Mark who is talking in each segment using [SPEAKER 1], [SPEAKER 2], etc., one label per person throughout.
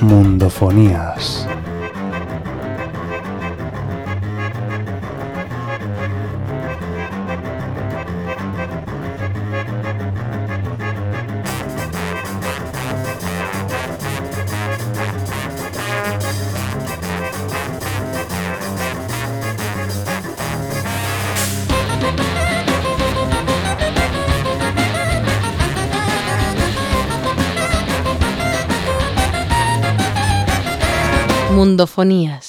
[SPEAKER 1] Mundofonías.
[SPEAKER 2] Mundofonías.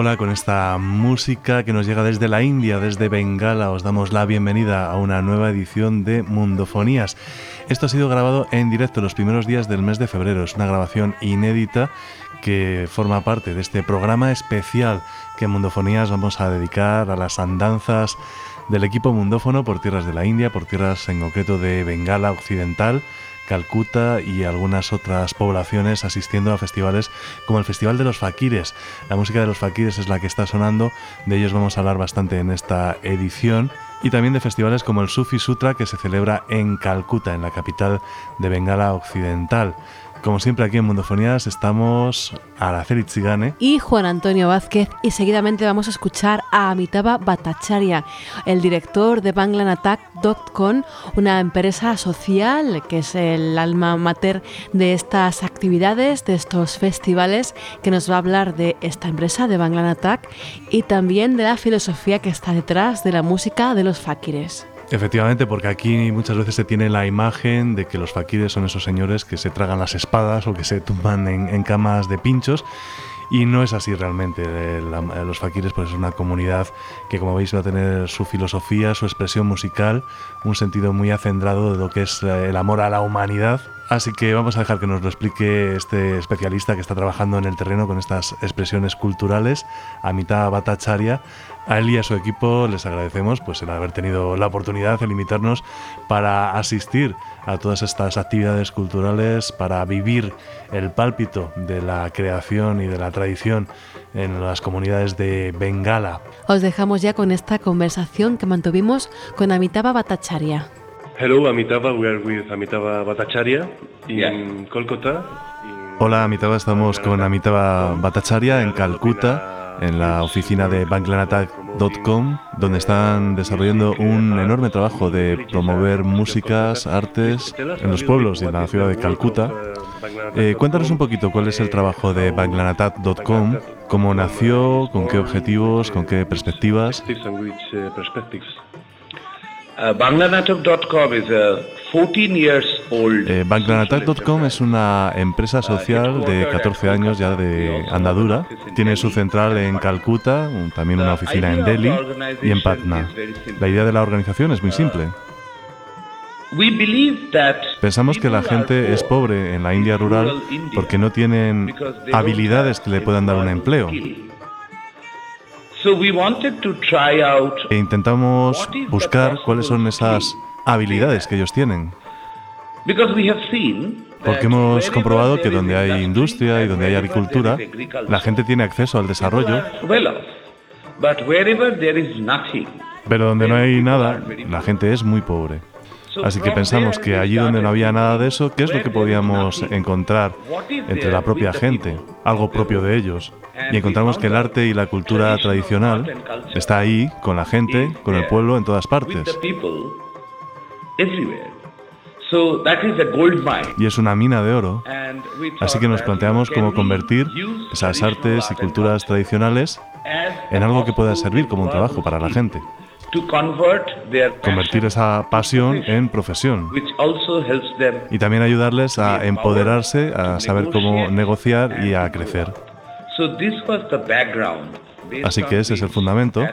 [SPEAKER 1] Con esta música que nos llega desde la India, desde Bengala. Os damos la bienvenida a una nueva edición de Mundofonías. Esto ha sido grabado en directo los primeros días del mes de febrero. Es una grabación inédita que forma parte de este programa especial que en Mundofonías vamos a dedicar a las andanzas del equipo mundófono por tierras de la India, por tierras en concreto de Bengala Occidental Calcuta y algunas otras poblaciones asistiendo a festivales como el Festival de los Faquires. La música de los Faquires es la que está sonando, de ellos vamos a hablar bastante en esta edición y también de festivales como el Sufi Sutra que se celebra en Calcuta, en la capital de Bengala Occidental. Como siempre aquí en Mundofonías estamos Araceli Tzigane
[SPEAKER 2] y Juan Antonio Vázquez y seguidamente vamos a escuchar a Amitaba Bhattacharya, el director de Banglanatak.com, una empresa social que es el alma mater de estas actividades, de estos festivales, que nos va a hablar de esta empresa de Banglanatak y también de la filosofía que está detrás de la música de los fakires.
[SPEAKER 1] Efectivamente, porque aquí muchas veces se tiene la imagen de que los faquires son esos señores que se tragan las espadas o que se tumban en, camas de pinchos. Y no es así realmente. los faquires pues, es una comunidad que, como veis, va a tener su filosofía, su expresión musical, un sentido muy acendrado de lo que es eh, el amor a la humanidad. Así que vamos a dejar que nos lo explique este especialista que está trabajando en el terreno con estas expresiones culturales, Amita Bhattacharya, a él y a su equipo les agradecemos pues, el haber tenido la oportunidad de invitarnos para asistir a todas estas actividades culturales, para vivir el pálpito de la creación y de la tradición en las comunidades de Bengala.
[SPEAKER 2] Os dejamos ya con esta conversación que mantuvimos con Amitabha Bhattacharya.
[SPEAKER 3] Hello, Amitabha. We are with Amitabha Bhattacharya in Kolkata.
[SPEAKER 1] Hola, Amitabha. Estamos con Amitabha Bhattacharya en Calcuta, en la oficina de banklanatak.com, donde están desarrollando un enorme trabajo de promover músicas, artes en los pueblos y en la ciudad de Calcuta. Eh, cuéntanos un poquito cuál es el trabajo de banklanatak.com, cómo nació, con qué objetivos, con qué perspectivas.
[SPEAKER 4] Uh, Banglanatak.com is a 14 years old.
[SPEAKER 1] Eh, es una empresa social de 14 años ya de andadura. Tiene su central en Calcuta, también una oficina en Delhi y en Patna. La idea de la organización es muy simple. Pensamos que la gente es pobre en la India rural porque no tienen habilidades que le puedan dar un empleo. E intentamos buscar cuáles son esas habilidades que ellos tienen. Porque hemos comprobado que donde hay industria y donde hay agricultura, la gente tiene acceso al desarrollo. Pero donde no hay nada, la gente es muy pobre. Así que pensamos que allí donde no había nada de eso, ¿qué es lo que podíamos encontrar entre la propia gente? Algo propio de ellos. Y encontramos que el arte y la cultura tradicional está ahí, con la gente, con el pueblo, en todas partes. Y es una mina de oro. Así que nos planteamos cómo convertir esas artes y culturas tradicionales en algo que pueda servir como un trabajo para la gente. convertir esa pasión en profesión. y también ayudarles a empoderarse, a saber cómo negociar y a crecer. Así que ese es el fundamento,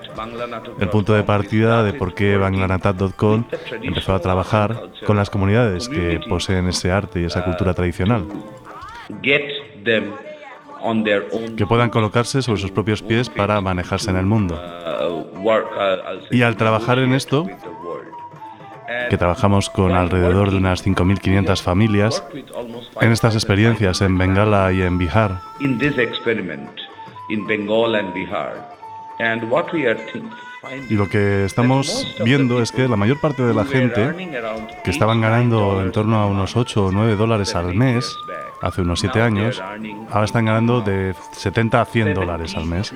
[SPEAKER 1] el punto de partida de por qué banglanatat.com empezó a trabajar con las comunidades que poseen ese arte y esa cultura tradicional que puedan colocarse sobre sus propios pies para manejarse en el mundo. Y al trabajar en esto, que trabajamos con alrededor de unas 5.500 familias, en estas experiencias en Bengala y en Bihar, y lo que estamos viendo es que la mayor parte de la gente que estaban ganando en torno a unos 8 o 9 dólares al mes hace unos 7 años, ahora están ganando de 70 a 100 dólares al mes.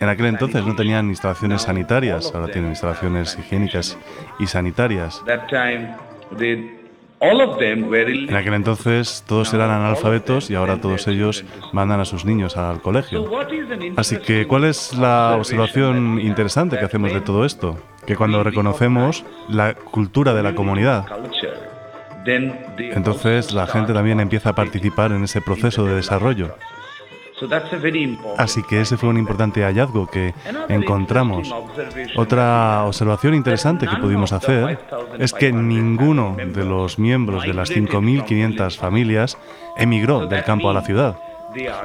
[SPEAKER 1] En aquel entonces no tenían instalaciones sanitarias, ahora tienen instalaciones higiénicas y sanitarias. En aquel entonces todos eran analfabetos y ahora todos ellos mandan a sus niños al colegio. Así que, ¿cuál es la observación interesante que hacemos de todo esto? Que cuando reconocemos la cultura de la comunidad, entonces la gente también empieza a participar en ese proceso de desarrollo. Así que ese fue un importante hallazgo que encontramos. Otra observación interesante que pudimos hacer es que ninguno de los miembros de las 5.500 familias emigró del campo a la ciudad,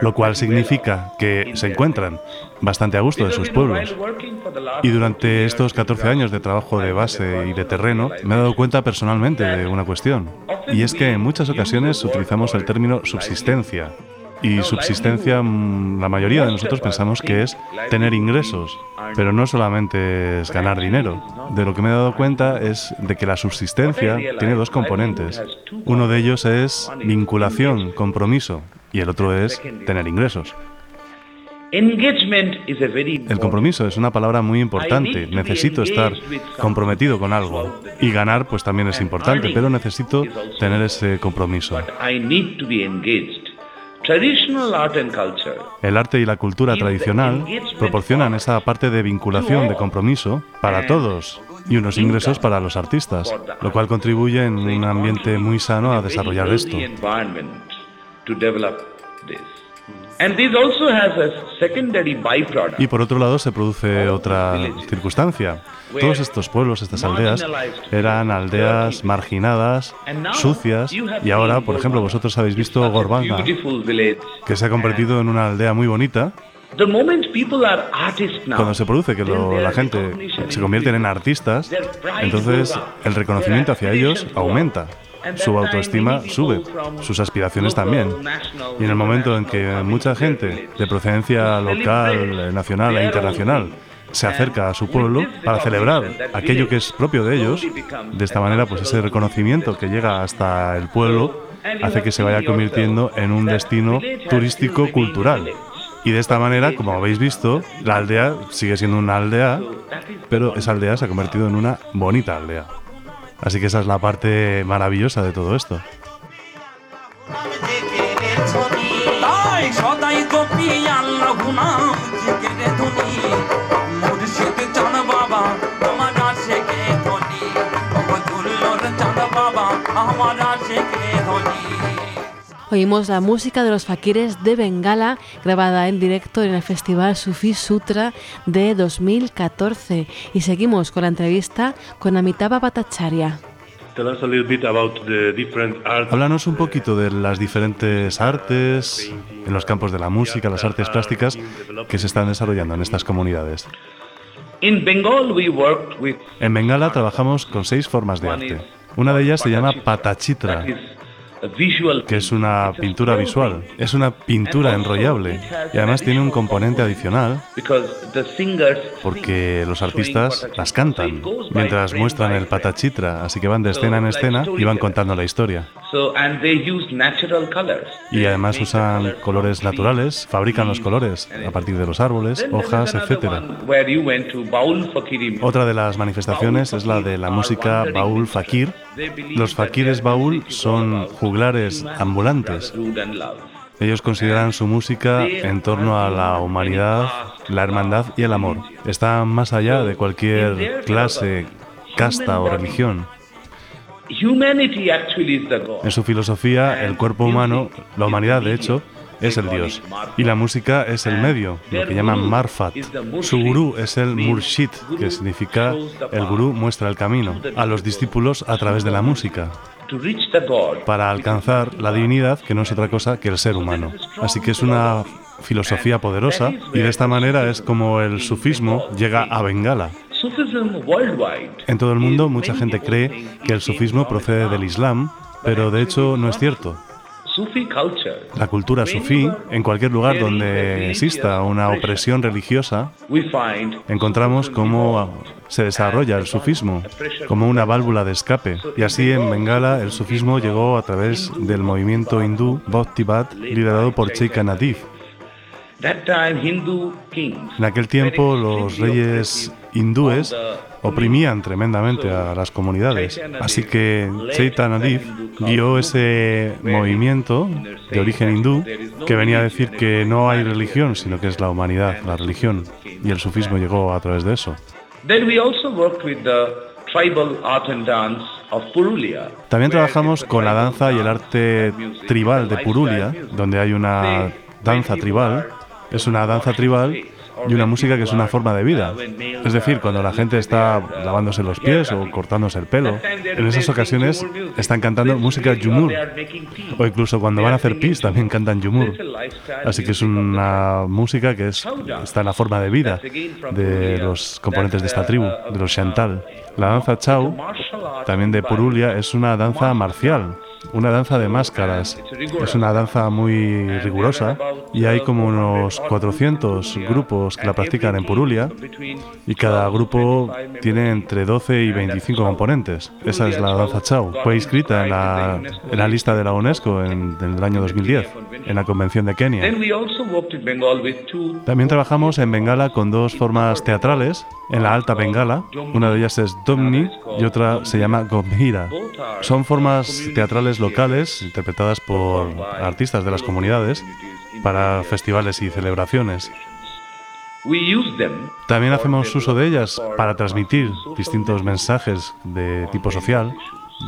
[SPEAKER 1] lo cual significa que se encuentran bastante a gusto de sus pueblos. Y durante estos 14 años de trabajo de base y de terreno, me he dado cuenta personalmente de una cuestión, y es que en muchas ocasiones utilizamos el término subsistencia y subsistencia, mm, la mayoría de nosotros pensamos que es tener ingresos, pero no solamente es ganar dinero. De lo que me he dado cuenta es de que la subsistencia tiene dos componentes. Uno de ellos es vinculación, compromiso, y el otro es tener ingresos. El compromiso es una palabra muy importante. Necesito estar comprometido con algo. Y ganar pues también es importante, pero necesito tener ese compromiso. El arte y la cultura tradicional proporcionan esa parte de vinculación, de compromiso para todos y unos ingresos para los artistas, lo cual contribuye en un ambiente muy sano a desarrollar esto. Y por otro lado se produce otra circunstancia. Todos estos pueblos, estas aldeas, eran aldeas marginadas, sucias, y ahora, por ejemplo, vosotros habéis visto Gorbanga, que se ha convertido en una aldea muy bonita. Cuando se produce que la gente se convierte en artistas, entonces el reconocimiento hacia ellos aumenta su autoestima sube, sus aspiraciones también. Y en el momento en que mucha gente de procedencia local, nacional e internacional se acerca a su pueblo para celebrar aquello que es propio de ellos. De esta manera, pues ese reconocimiento que llega hasta el pueblo hace que se vaya convirtiendo en un destino turístico cultural. Y de esta manera, como habéis visto, la aldea sigue siendo una aldea, pero esa aldea se ha convertido en una bonita aldea. Así que esa es la parte maravillosa de todo esto.
[SPEAKER 5] Oímos la música de los fakires de Bengala grabada en directo en el Festival Sufi Sutra de 2014 y seguimos con la entrevista con Amitabha Bhattacharya.
[SPEAKER 1] Háblanos un poquito de las diferentes artes en los campos de la música, las artes plásticas que se están desarrollando en estas comunidades. En Bengala trabajamos con seis formas de arte. Una de ellas se llama Patachitra, que es una pintura visual. Es una pintura enrollable y además tiene un componente adicional porque los artistas las cantan mientras muestran el patachitra, así que van de escena en escena y van contando la historia. Y además usan colores naturales, fabrican los colores a partir de los árboles, hojas, etc. Otra de las manifestaciones es la de la música baúl fakir. Los fakires baúl son juglares ambulantes. Ellos consideran su música en torno a la humanidad, la hermandad y el amor. Están más allá de cualquier clase, casta o religión. En su filosofía, el cuerpo humano, la humanidad de hecho, es el Dios. Y la música es el medio, lo que llaman Marfat. Su gurú es el Murshid, que significa el gurú muestra el camino a los discípulos a través de la música para alcanzar la divinidad que no es otra cosa que el ser humano. Así que es una filosofía poderosa y de esta manera es como el sufismo llega a Bengala. En todo el mundo mucha gente cree que el sufismo procede del Islam, pero de hecho no es cierto. La cultura sufí, en cualquier lugar donde exista una opresión religiosa, encontramos cómo se desarrolla el sufismo como una válvula de escape. Y así en Bengala el sufismo llegó a través del movimiento hindú Bhaktivat liderado por Cheika Nadif. En aquel tiempo los reyes hindúes oprimían tremendamente a las comunidades. Así que Chaitanya vio ese movimiento de origen hindú que venía a decir que no hay religión, sino que es la humanidad, la religión. Y el sufismo llegó a través de eso. También trabajamos con la danza y el arte tribal de Purulia, donde hay una danza tribal. Es una danza tribal y una música que es una forma de vida. Es decir, cuando la gente está lavándose los pies o cortándose el pelo, en esas ocasiones están cantando música yumur. O incluso cuando van a hacer pis también cantan yumur. Así que es una música que es, está en la forma de vida de los componentes de esta tribu, de los Chantal. La danza Chau, también de Purulia, es una danza marcial una danza de máscaras. Es una danza muy rigurosa y hay como unos 400 grupos que la practican en Purulia y cada grupo tiene entre 12 y 25 componentes. Esa es la danza Chau. Fue inscrita en la, en la lista de la UNESCO en, en el año 2010, en la Convención de Kenia. También trabajamos en Bengala con dos formas teatrales, en la Alta Bengala. Una de ellas es Domni y otra se llama Gomhira. Son formas teatrales locales interpretadas por artistas de las comunidades para festivales y celebraciones. También hacemos uso de ellas para transmitir distintos mensajes de tipo social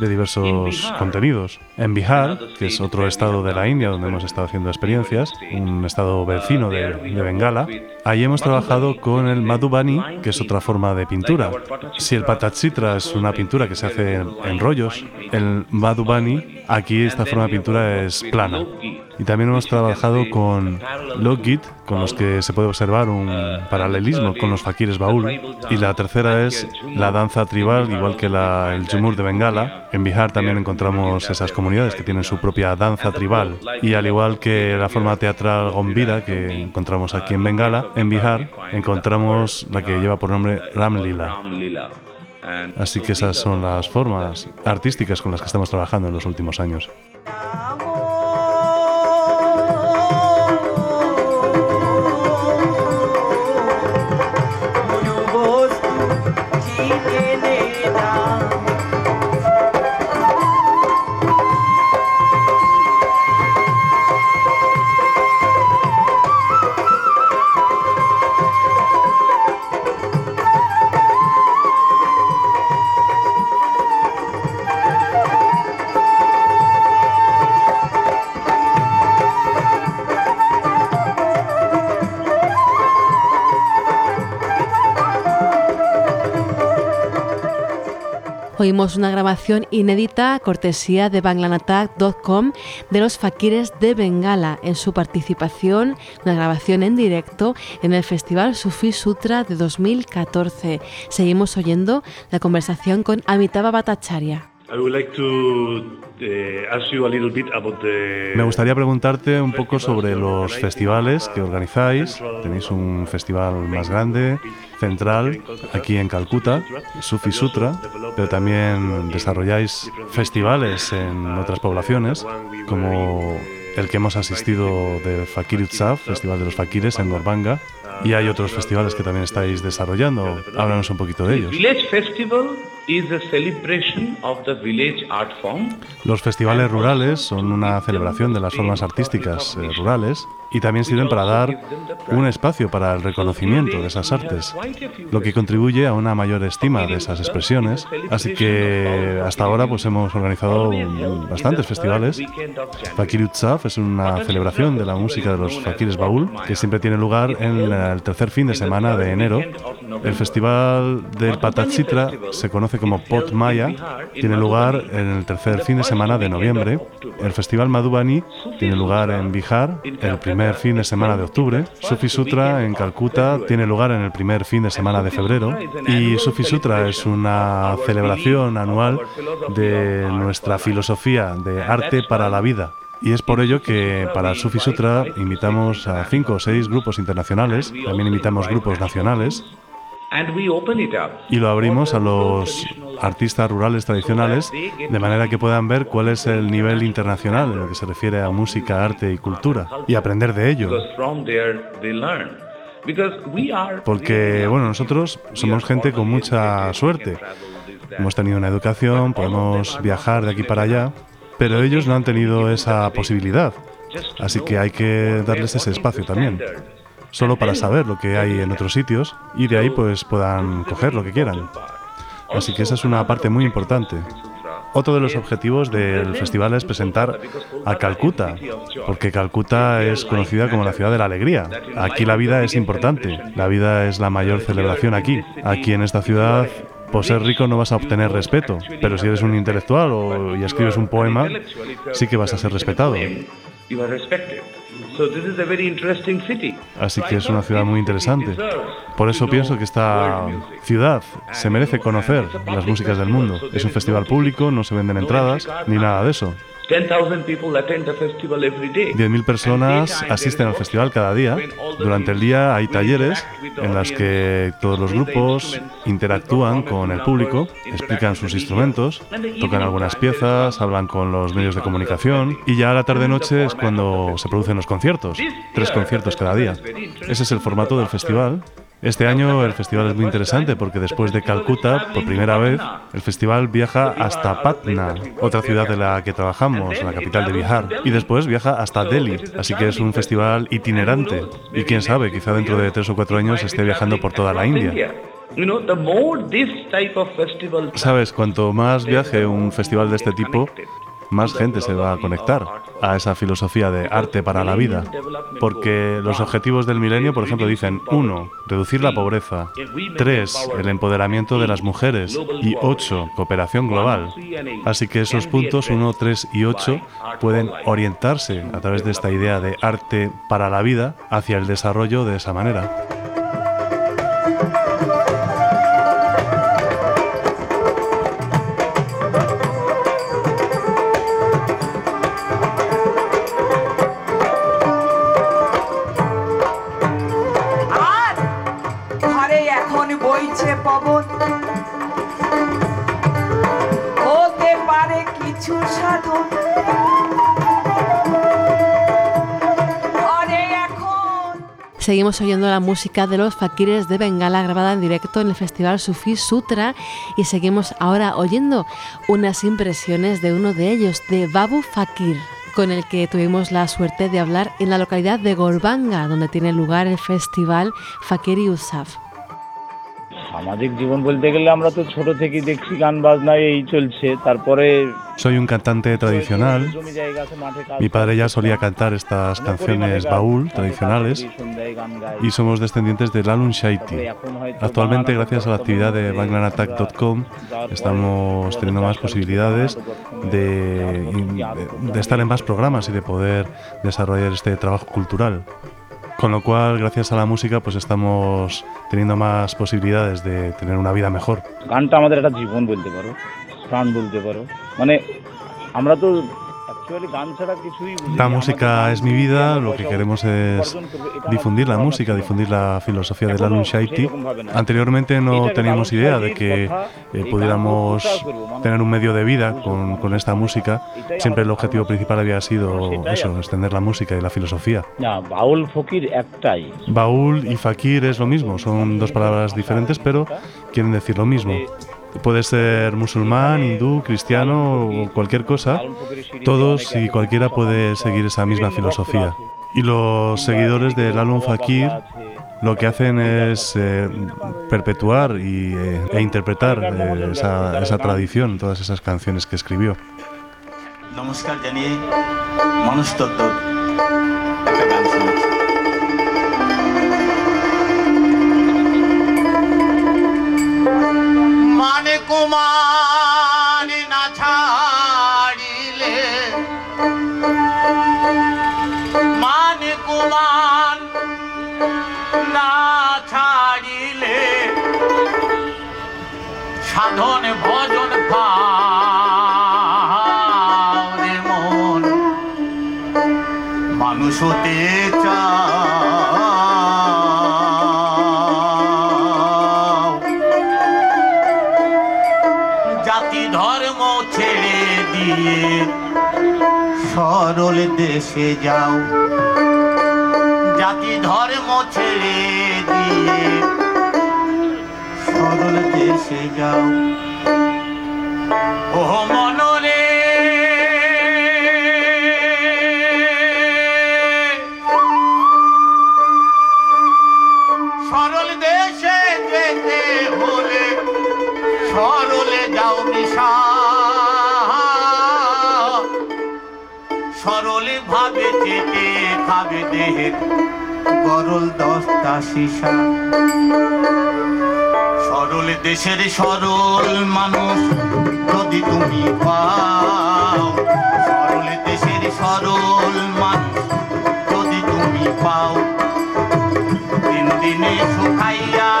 [SPEAKER 1] de diversos contenidos. En Bihar, que es otro estado de la India donde hemos estado haciendo experiencias, un estado vecino de, Bengala, ahí hemos trabajado con el Madhubani, que es otra forma de pintura. Si el Patachitra es una pintura que se hace en, rollos, el Madhubani, aquí esta forma de pintura es plana. Y también hemos trabajado con Lockgit, con los que se puede observar un paralelismo con los fakires baúl. Y la tercera es la danza tribal, igual que el Jumur de Bengala. En Bihar también encontramos esas comunidades que tienen su propia danza tribal. Y al igual que la forma teatral gombira que encontramos aquí en Bengala, en Bihar encontramos la que lleva por nombre Ramlila. Así que esas son las formas artísticas con las que estamos trabajando en los últimos años.
[SPEAKER 5] Oímos una grabación inédita, cortesía de banglanatak.com, de los fakires de Bengala en su participación, una grabación en directo en el Festival Sufi Sutra de 2014. Seguimos oyendo la conversación con Amitabha Bhattacharya.
[SPEAKER 1] Me gustaría preguntarte un poco sobre los festivales que organizáis. Tenéis un festival más grande, central, aquí en Calcuta, Sufi Sutra, pero también desarrolláis festivales en otras poblaciones, como el que hemos asistido de Fakir Utsav, Festival de los Fakires en Norbanga, y hay otros festivales que también estáis desarrollando. Háblanos un poquito de ellos. Los festivales rurales son una celebración de las formas artísticas eh, rurales y también sirven para dar un espacio para el reconocimiento de esas artes, lo que contribuye a una mayor estima de esas expresiones. Así que hasta ahora pues hemos organizado bastantes festivales. Fakir Utsaf es una celebración de la música de los fakires baúl que siempre tiene lugar en el tercer fin de semana de enero. El festival del Patachitra se conoce como Pot Maya, tiene lugar en el tercer fin de semana de noviembre. El festival Madhubani tiene lugar en Bihar el primer fin de semana de octubre. Sufi Sutra en Calcuta tiene lugar en el primer fin de semana de febrero. Y Sufi Sutra es una celebración anual de nuestra filosofía de arte para la vida. Y es por ello que para Sufi Sutra invitamos a cinco o seis grupos internacionales, también invitamos grupos nacionales y lo abrimos a los artistas rurales tradicionales de manera que puedan ver cuál es el nivel internacional en lo que se refiere a música, arte y cultura y aprender de ello. Porque, bueno, nosotros somos gente con mucha suerte. Hemos tenido una educación, podemos viajar de aquí para allá, pero ellos no han tenido esa posibilidad. Así que hay que darles ese espacio también solo para saber lo que hay en otros sitios y de ahí pues puedan coger lo que quieran. Así que esa es una parte muy importante. Otro de los objetivos del festival es presentar a Calcuta, porque Calcuta es conocida como la ciudad de la alegría. Aquí la vida es importante, la vida es la mayor celebración aquí. Aquí en esta ciudad por ser rico no vas a obtener respeto, pero si eres un intelectual o, y escribes un poema, sí que vas a ser respetado. Así que es una ciudad muy interesante. Por eso pienso que esta ciudad se merece conocer las músicas del mundo. Es un festival público, no se venden entradas ni nada de eso. 10.000 personas asisten al festival cada día. Durante el día hay talleres en los que todos los grupos interactúan con el público, explican sus instrumentos, tocan algunas piezas, hablan con los medios de comunicación y ya a la tarde-noche es cuando se producen los conciertos. Tres conciertos cada día. Ese es el formato del festival este año el festival es muy interesante porque después de Calcuta, por primera vez, el festival viaja hasta Patna, otra ciudad de la que trabajamos, la capital de Bihar, y después viaja hasta Delhi, así que es un festival itinerante. Y quién sabe, quizá dentro de tres o cuatro años esté viajando por toda la India. Sabes, cuanto más viaje un festival de este tipo, más gente se va a conectar a esa filosofía de arte para la vida. Porque los objetivos del milenio, por ejemplo, dicen 1. Reducir la pobreza. 3. El empoderamiento de las mujeres. Y 8. Cooperación global. Así que esos puntos 1, 3 y 8 pueden orientarse a través de esta idea de arte para la vida hacia el desarrollo de esa manera.
[SPEAKER 5] Seguimos oyendo la música de los fakires de Bengala grabada en directo en el Festival Sufi Sutra y seguimos ahora oyendo unas impresiones de uno de ellos, de Babu Fakir con el que tuvimos la suerte de hablar en la localidad de Golbanga, donde tiene lugar el festival Fakir Usaf.
[SPEAKER 1] Soy un cantante tradicional. Mi padre ya solía cantar estas canciones baúl tradicionales y somos descendientes de Lalun Shaiti. Actualmente, gracias a la actividad de banglanattack.com, estamos teniendo más posibilidades de, de estar en más programas y de poder desarrollar este trabajo cultural. Con lo cual, gracias a la música, pues estamos teniendo más posibilidades de tener una vida mejor.
[SPEAKER 6] গানটা আমাদের একটা জীবন বলতে পারো প্রাণ বলতে পারো মানে আমরা তো
[SPEAKER 1] La música es mi vida, lo que queremos es difundir la música, difundir la filosofía del Alun Shaiti. Anteriormente no teníamos idea de que eh, pudiéramos tener un medio de vida con, con, esta música. Siempre el objetivo principal había sido eso, extender la música y la filosofía. Baúl y fakir es lo mismo, son dos palabras diferentes, pero quieren decir lo mismo. Puede ser musulmán, hindú, cristiano o cualquier cosa. Todos y cualquiera puede seguir esa misma filosofía. Y los seguidores del Alun Fakir lo que hacen es eh, perpetuar y, eh, e interpretar eh, esa, esa tradición, todas esas canciones que escribió.
[SPEAKER 7] Kumar দেশে যাও। জাতি ধর্ম ছেড়ে দিয়ে সরল দেশে যাও। ও মনরে খাবে দেহের গরল দস্তা সীসা। সরল দেশের সরল মানুষ, যদি তুমি পাও। সরল দেশের সরল মানুষ, যদি তুমি পাও। দিন দিনে শুকাইয়া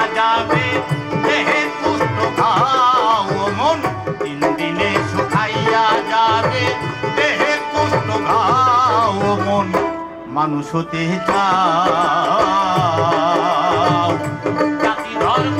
[SPEAKER 7] মানুষ হতে চাও। জাতি ধর্ম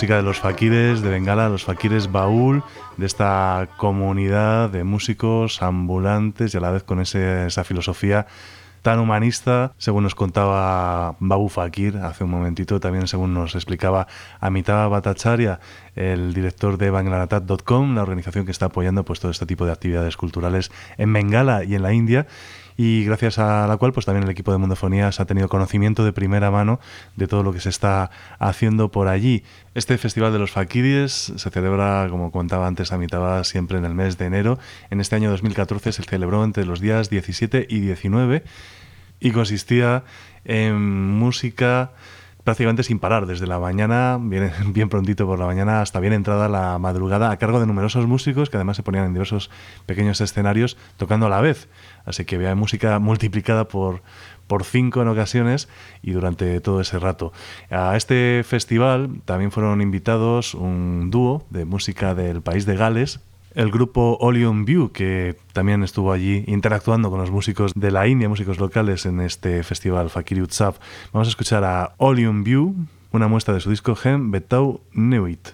[SPEAKER 1] música de los faquires de Bengala, los faquires baúl, de esta comunidad de músicos ambulantes y a la vez con esa filosofía tan humanista, según nos contaba Babu Fakir hace un momentito, también según nos explicaba Amitabh Bhattacharya, el director de Banglanatat.com, la organización que está apoyando pues, todo este tipo de actividades culturales en Bengala y en la India y gracias a la cual pues también el equipo de Mundofonías ha tenido conocimiento de primera mano de todo lo que se está haciendo por allí. Este Festival de los Fakiris se celebra, como contaba antes Amitabha, siempre en el mes de enero. En este año 2014 se celebró entre los días 17 y 19 y consistía en música prácticamente sin parar, desde la mañana, bien, bien prontito por la mañana, hasta bien entrada la madrugada, a cargo de numerosos músicos que además se ponían en diversos pequeños escenarios tocando a la vez. Así que había música multiplicada por, por cinco en ocasiones y durante todo ese rato. A este festival también fueron invitados un dúo de música del país de Gales, el grupo Olion View, que también estuvo allí interactuando con los músicos de la India, músicos locales en este festival Fakir Utsav. Vamos a escuchar a Olion View, una muestra de su disco Gem Betau Neuit.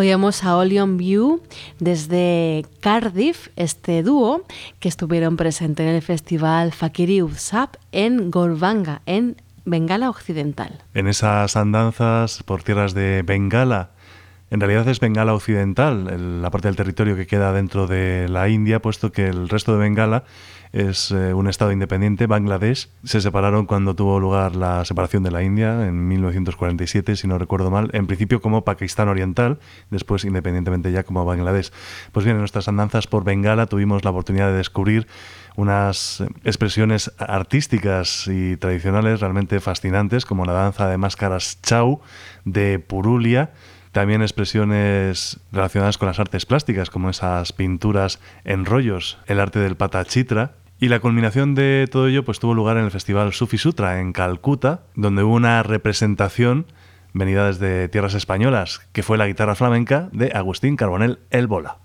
[SPEAKER 5] Oíamos a Olion View desde Cardiff, este dúo que estuvieron presentes en el festival Fakiri Uzap en Gorbanga, en Bengala Occidental.
[SPEAKER 1] En esas andanzas por tierras de Bengala, en realidad es Bengala Occidental, la parte del territorio que queda dentro de la India, puesto que el resto de Bengala es eh, un estado independiente, Bangladesh. Se separaron cuando tuvo lugar la separación de la India en 1947, si no recuerdo mal, en principio como Pakistán Oriental, después independientemente ya como Bangladesh. Pues bien, en nuestras andanzas por Bengala tuvimos la oportunidad de descubrir unas expresiones artísticas y tradicionales realmente fascinantes, como la danza de máscaras Chau de Purulia, también expresiones relacionadas con las artes plásticas, como esas pinturas en rollos, el arte del patachitra. Y la culminación de todo ello pues, tuvo lugar en el Festival Sufi Sutra en Calcuta, donde hubo una representación venida desde tierras españolas, que fue la guitarra flamenca de Agustín Carbonell El Bola.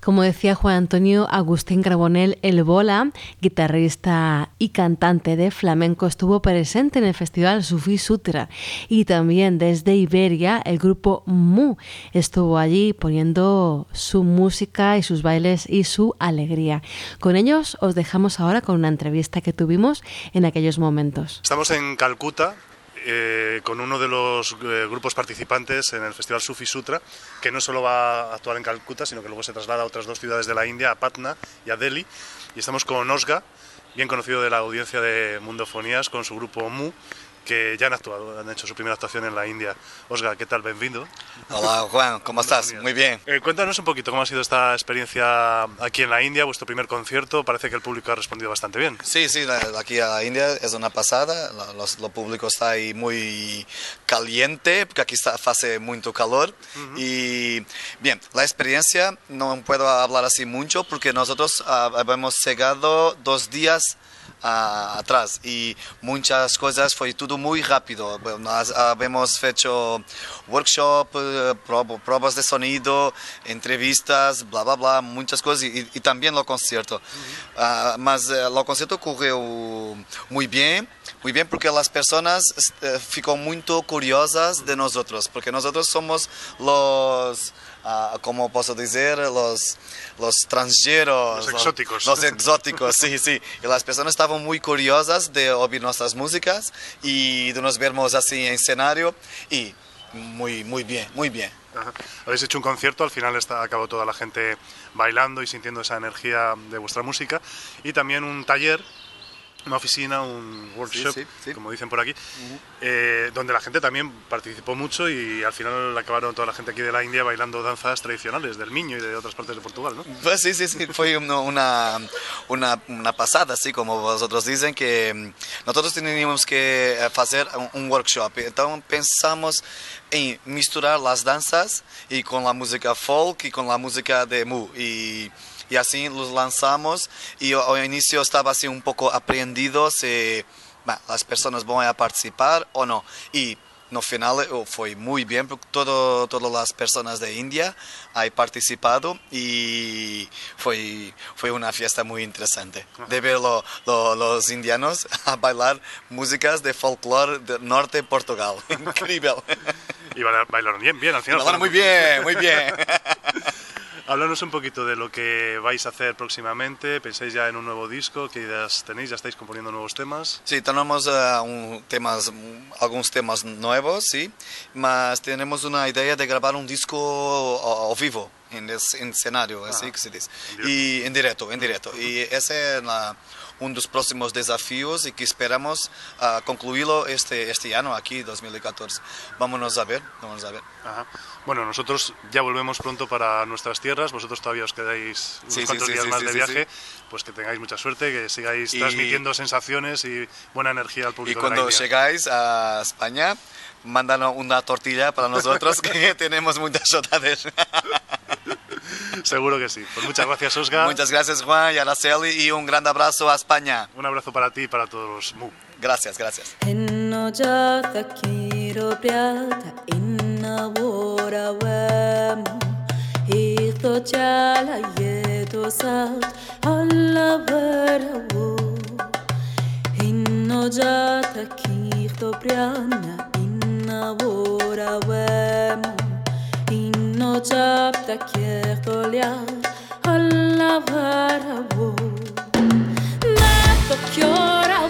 [SPEAKER 5] Como decía Juan Antonio Agustín Carbonell, el Bola, guitarrista y cantante de flamenco, estuvo presente en el festival Sufi Sutra y también desde Iberia el grupo Mu estuvo allí poniendo su música y sus bailes y su alegría. Con ellos os dejamos ahora con una entrevista que tuvimos en aquellos momentos.
[SPEAKER 1] Estamos en Calcuta, eh, con uno de los eh, grupos participantes en el Festival Sufi Sutra, que no solo va a actuar en Calcuta, sino que luego se traslada a otras dos ciudades de la India, a Patna y a Delhi. Y estamos con Osga, bien conocido de la audiencia de Mundofonías, con su grupo Mu, que ya han actuado, han hecho su primera actuación en la India. Osga, ¿qué tal? Bienvenido.
[SPEAKER 8] Hola Juan, ¿cómo estás? Muy bien.
[SPEAKER 1] Eh, cuéntanos un poquito cómo ha sido esta experiencia aquí en la India, vuestro primer concierto. Parece que el público ha respondido bastante bien.
[SPEAKER 8] Sí, sí, aquí a la India es una pasada. Lo público está ahí muy caliente, porque aquí está, hace mucho calor. Y bien, la experiencia no puedo hablar así mucho porque nosotros ah, hemos llegado dos días atrás y muchas cosas fue todo muy rápido. Bueno, hemos hecho workshop, eh, pruebas de sonido, entrevistas, bla bla bla, muchas cosas y, y también lo concierto. Ah, mas eh, lo concierto ocurrió muy bien, muy bien porque las personas eh, ficam muito curiosas de nosotros, porque nosotros somos los ah, como posso dizer, los, los extranjeros.
[SPEAKER 1] Los exóticos.
[SPEAKER 8] Los exóticos, sí, sí. Y las personas estaban muy curiosas de oír nuestras músicas y de nos vermos así en escenario y muy, muy bien, muy bien.
[SPEAKER 1] Ajá. Habéis hecho un concierto, al final está, acabó toda la gente bailando y sintiendo esa energía de vuestra música. Y también un taller, una oficina, un workshop,
[SPEAKER 8] sí, sí.
[SPEAKER 1] como dicen por aquí, eh, donde la gente también participó mucho y al final acabaron toda la gente aquí de la India bailando danzas tradicionales del Miño y de otras partes de Portugal, ¿no?
[SPEAKER 8] Pues sí, sí, sí, fue una, una, una, una pasada, así como vosotros dicen, que mm, nosotros teníamos que eh, hacer un, un workshop. Entonces pensamos en misturar las danzas y con la música folk y con la música de Mu. Y, y así los lanzamos y al inicio estaba así un poco aprendido si bah, las personas van a participar o no. Y no final eh, foi muy bien porque todo, todas las personas de India han participado y fue, fue una fiesta muy interesante de ver lo- lo- los indianos a bailar músicas de folclore del norte de Portugal. Increíble.
[SPEAKER 1] Y baila- bailaron bien, bien al final.
[SPEAKER 8] Bailaron muy bien, muy bien.
[SPEAKER 1] Háblanos un poquito de lo que vais a hacer próximamente. ¿Pensáis ya en un nuevo disco? ¿Qué ideas tenéis? ¿Ya estáis componiendo nuevos temas?
[SPEAKER 8] Sí, tenemos eh, un temas, algunos temas nuevos, sí, mas tenemos una idea de grabar un disco a, a vivo, en es- en escenario, así que se dice, y en directo, en directo. Y ese es la- uno de los próximos desafíos y que esperamos ah, concluirlo este, este año, aquí, 2014. Vámonos a ver, vamos a ver.
[SPEAKER 1] Ajá. Bueno, nosotros ya volvemos pronto para nuestras tierras. Vosotros todavía os quedáis unos
[SPEAKER 8] Sí,
[SPEAKER 1] cuantos
[SPEAKER 8] sí,
[SPEAKER 1] días
[SPEAKER 8] sí,
[SPEAKER 1] más de viaje. Pues que tengáis mucha suerte, que sigáis
[SPEAKER 8] Y-
[SPEAKER 1] transmitiendo sensaciones y buena energía al
[SPEAKER 8] Y
[SPEAKER 1] público. de la
[SPEAKER 8] cuando
[SPEAKER 1] India.
[SPEAKER 8] llegáis a España, mándanos una tortilla para nosotros, que tenemos muchas saudades.
[SPEAKER 1] Seguro que sí. Pues muchas gracias, Osga.
[SPEAKER 8] Muchas gracias Juan y Araceli y un gran abrazo a España.
[SPEAKER 1] Un abrazo para ti y para todos los MU.
[SPEAKER 8] Gracias, gracias.
[SPEAKER 9] no chapta kiehtolya alla varabo na to kyora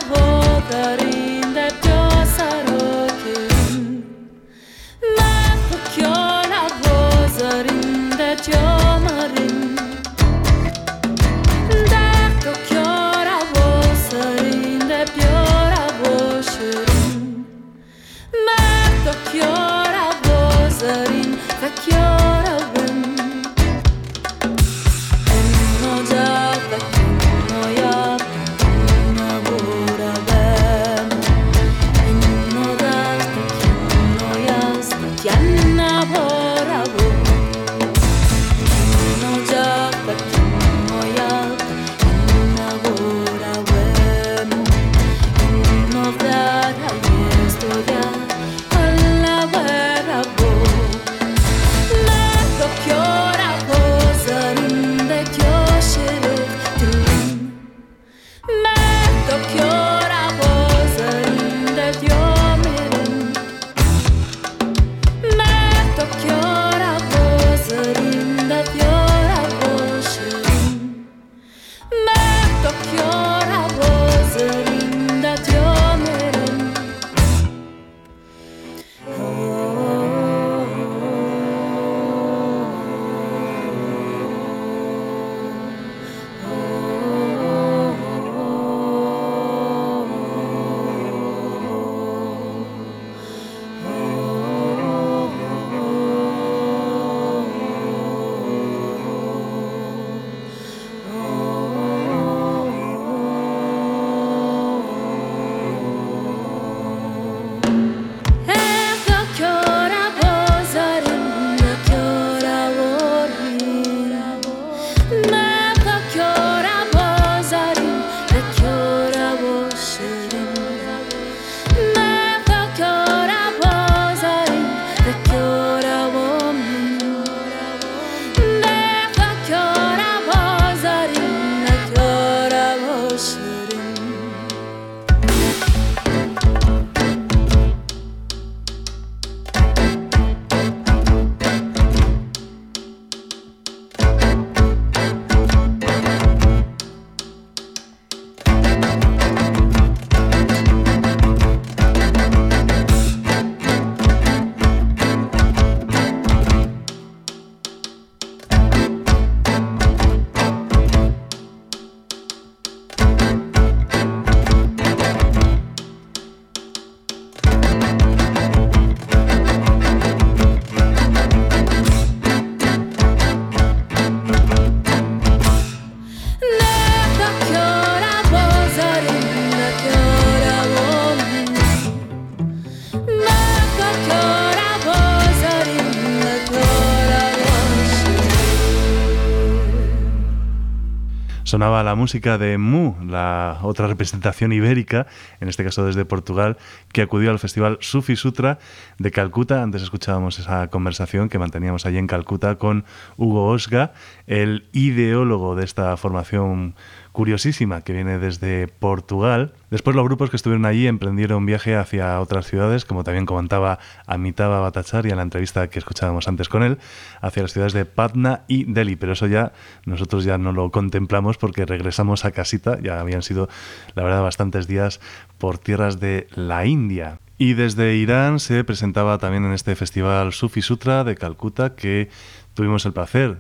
[SPEAKER 1] Sonaba la música de Mu, la otra representación ibérica, en este caso desde Portugal, que acudió al festival Sufi Sutra de Calcuta. Antes escuchábamos esa conversación que manteníamos allí en Calcuta con Hugo Osga, el ideólogo de esta formación curiosísima que viene desde Portugal. Después los grupos que estuvieron allí emprendieron viaje hacia otras ciudades, como también comentaba Amitabha Bhattacharya en la entrevista que escuchábamos antes con él, hacia las ciudades de Patna y Delhi. Pero eso ya nosotros ya no lo contemplamos porque regresamos a casita, ya habían sido la verdad bastantes días por tierras de la India. Y desde Irán se presentaba también en este festival Sufi Sutra de Calcuta que tuvimos el placer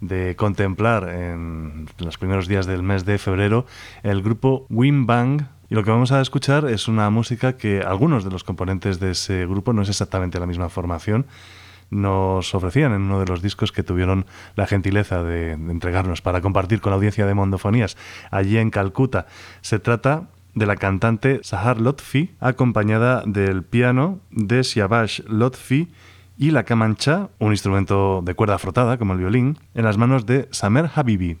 [SPEAKER 1] de contemplar en los primeros días del mes de febrero el grupo Wim Bang. Y lo que vamos a escuchar es una música que algunos de los componentes de ese grupo, no es exactamente la misma formación, nos ofrecían en uno de los discos que tuvieron la gentileza de, entregarnos para compartir con la audiencia de Mondofonías allí en Calcuta. Se trata de la cantante Sahar Lotfi, acompañada del piano de Siabash Lotfi y la kamancha, un instrumento de cuerda frotada como el violín, en las manos de Samer Habibi.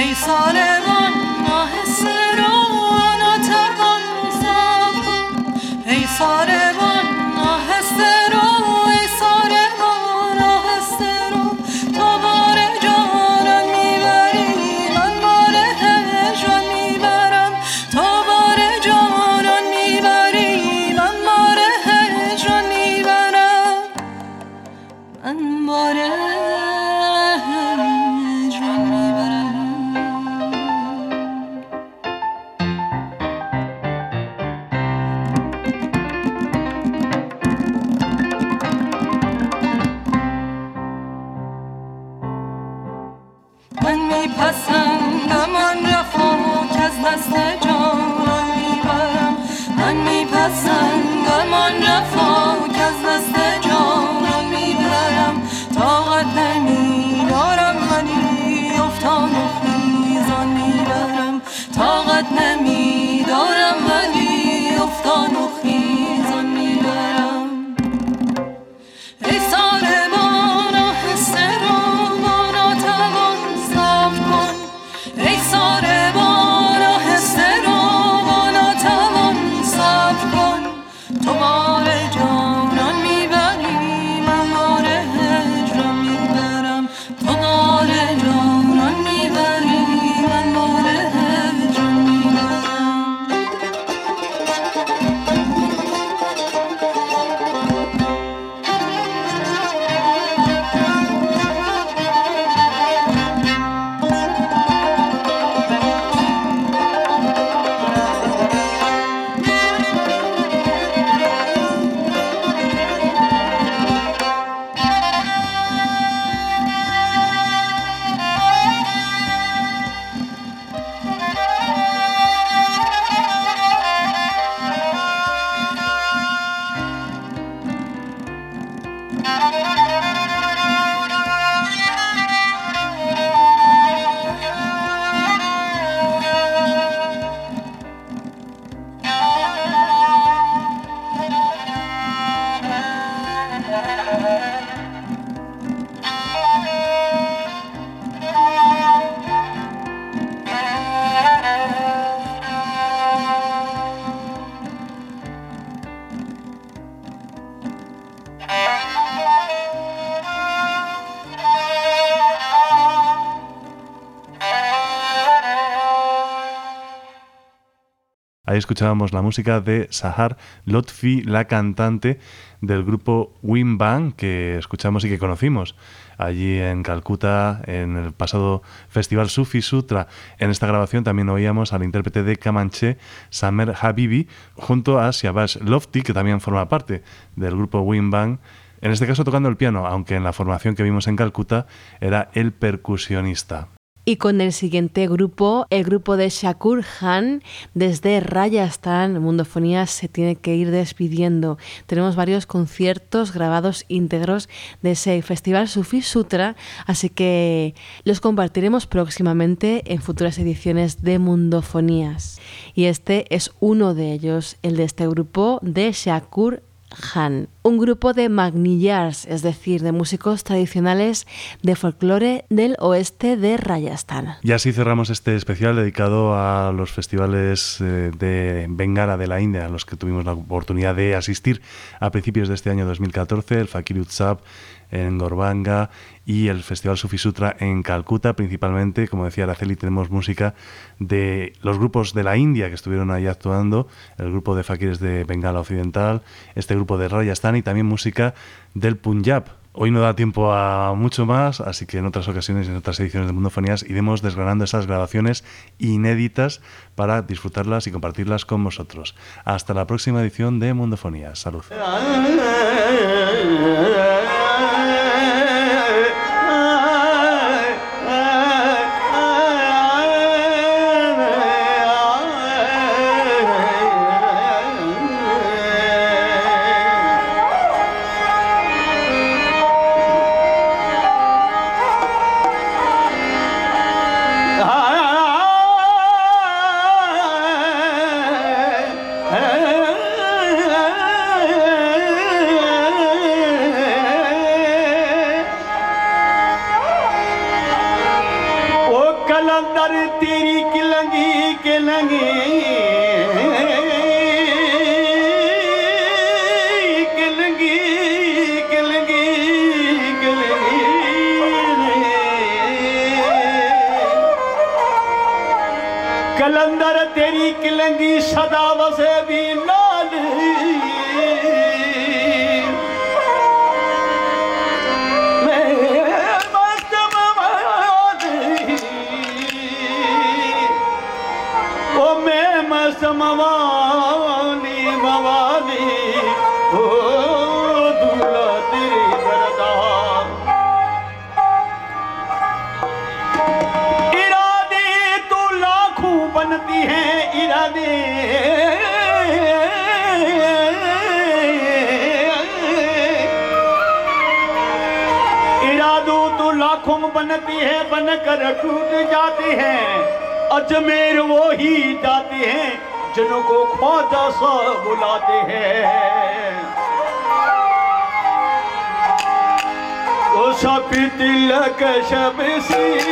[SPEAKER 10] Peace on it.
[SPEAKER 1] Ahí escuchábamos la música de Sahar Lotfi, la cantante del grupo Wim Bang, que escuchamos y que conocimos allí en Calcuta en el pasado festival Sufi Sutra. En esta grabación también oíamos al intérprete de Comanche, Samer Habibi, junto a Siabash Lofty, que también forma parte del grupo Wim Bang. En este caso tocando el piano, aunque en la formación que vimos en Calcuta era el percusionista.
[SPEAKER 5] Y con el siguiente grupo, el grupo de Shakur Khan, desde Rajasthan, Mundofonías se tiene que ir despidiendo. Tenemos varios conciertos grabados íntegros de ese festival Sufi Sutra, así que los compartiremos próximamente en futuras ediciones de Mundofonías. Y este es uno de ellos, el de este grupo de Shakur Han, un grupo de magnillars, es decir, de músicos tradicionales de folclore del oeste de Rajasthan.
[SPEAKER 1] Y así cerramos este especial dedicado a los festivales eh, de Bengala de la India, a los que tuvimos la oportunidad de asistir a principios de este año 2014, el Fakir Utsav en Gorbanga y el Festival Sufi Sutra en Calcuta, principalmente, como decía Araceli, tenemos música de los grupos de la India que estuvieron ahí actuando, el grupo de Fakires de Bengala Occidental, este grupo de y también música del Punjab. Hoy no da tiempo a mucho más, así que en otras ocasiones, y en otras ediciones de Mundofonías, iremos desgranando esas grabaciones inéditas para disfrutarlas y compartirlas con vosotros. Hasta la próxima edición de Mundofonías. Salud.
[SPEAKER 11] छूट जाते हैं, अजमेर वो ही जाते हैं, जिनको ख्वाजा सा बुलाते हैं। ओ सब तिलक शबसी